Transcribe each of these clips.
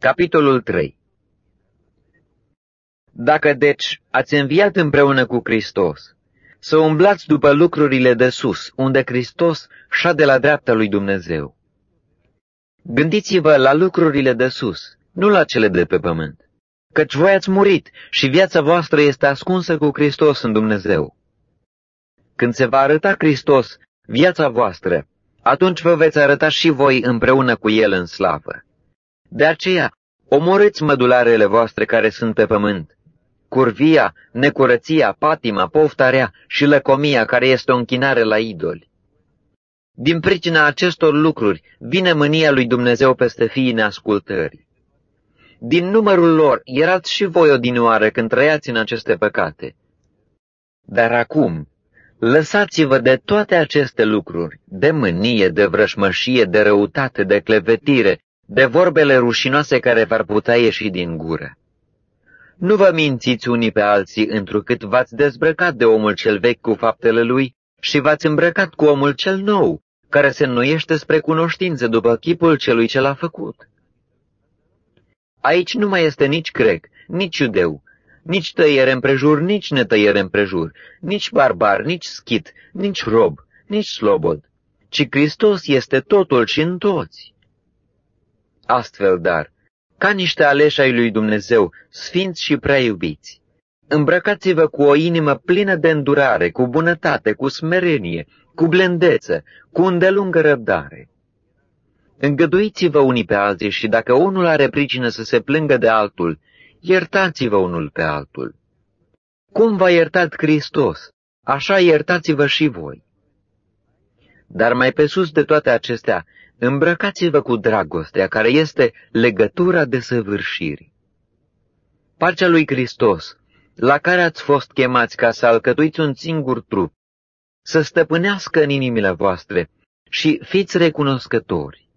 Capitolul 3 Dacă deci ați înviat împreună cu Hristos, să umblați după lucrurile de sus, unde Hristos șade la dreapta lui Dumnezeu. Gândiți-vă la lucrurile de sus, nu la cele de pe pământ, căci voi ați murit și viața voastră este ascunsă cu Hristos în Dumnezeu. Când se va arăta Hristos, viața voastră, atunci vă veți arăta și voi împreună cu El în slavă. De aceea, omorâți mădularele voastre care sunt pe pământ, curvia, necurăția, patima, poftarea și lăcomia care este o închinare la idoli. Din pricina acestor lucruri vine mânia lui Dumnezeu peste fiii neascultării. Din numărul lor erați și voi odinioară când trăiați în aceste păcate. Dar acum, lăsați-vă de toate aceste lucruri, de mânie, de vrășmășie, de răutate, de clevetire, de vorbele rușinoase care v-ar putea ieși din gură. Nu vă mințiți unii pe alții, întrucât v-ați dezbrăcat de omul cel vechi cu faptele lui și v-ați îmbrăcat cu omul cel nou, care se înnoiește spre cunoștințe după chipul celui ce l-a făcut. Aici nu mai este nici grec, nici iudeu, nici tăiere împrejur, nici netăiere împrejur, nici barbar, nici schit, nici rob, nici slobod, ci Hristos este totul și în toți. Astfel, dar, ca niște aleși ai lui Dumnezeu, sfinți și prea iubiți, îmbrăcați-vă cu o inimă plină de îndurare, cu bunătate, cu smerenie, cu blândeță, cu îndelungă răbdare. Îngăduiți-vă unii pe alții și dacă unul are pricină să se plângă de altul, iertați-vă unul pe altul. Cum v-a iertat Hristos, așa iertați-vă și voi. Dar mai pe sus de toate acestea, îmbrăcați-vă cu dragostea, care este legătura de săvârșiri. Pacea lui Hristos, la care ați fost chemați ca să alcătuiți un singur trup, să stăpânească în inimile voastre și fiți recunoscători.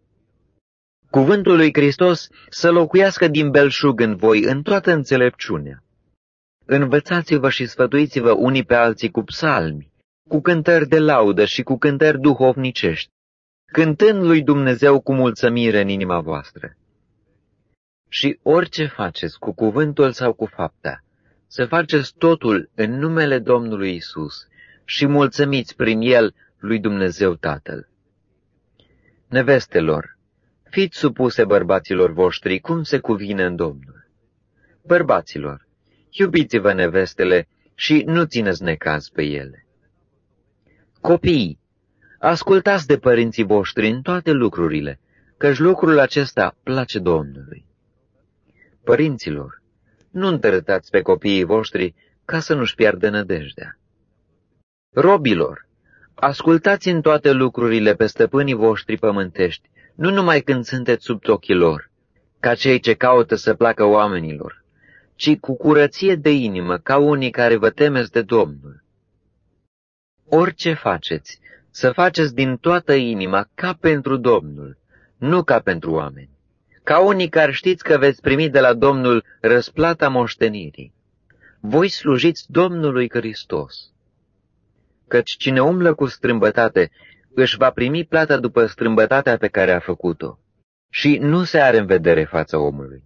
Cuvântul lui Hristos să locuiască din belșug în voi în toată înțelepciunea. Învățați-vă și sfătuiți-vă unii pe alții cu psalmi, cu cântări de laudă și cu cântări duhovnicești, cântând lui Dumnezeu cu mulțămire în inima voastră. Și orice faceți, cu cuvântul sau cu fapta, să faceți totul în numele Domnului Isus și mulțămiți prin el lui Dumnezeu Tatăl. Nevestelor, fiți supuse bărbaților voștri cum se cuvine în Domnul. Bărbaților, iubiți-vă nevestele și nu țineți necaz pe ele. Copiii, ascultați de părinții voștri în toate lucrurile, căci lucrul acesta place Domnului. Părinților, nu întărătați pe copiii voștri ca să nu-și piardă nădejdea. Robilor, ascultați în toate lucrurile pe stăpânii voștri pământești, nu numai când sunteți sub ochii lor, ca cei ce caută să placă oamenilor, ci cu curăție de inimă, ca unii care vă temeți de Domnul. Orice faceți, să faceți din toată inima ca pentru Domnul, nu ca pentru oameni, ca unii care știți că veți primi de la Domnul răsplata moștenirii. Voi slujiți Domnului Hristos. Căci cine umblă cu strâmbătate își va primi plata după strâmbătatea pe care a făcut-o și nu se are în vedere fața omului.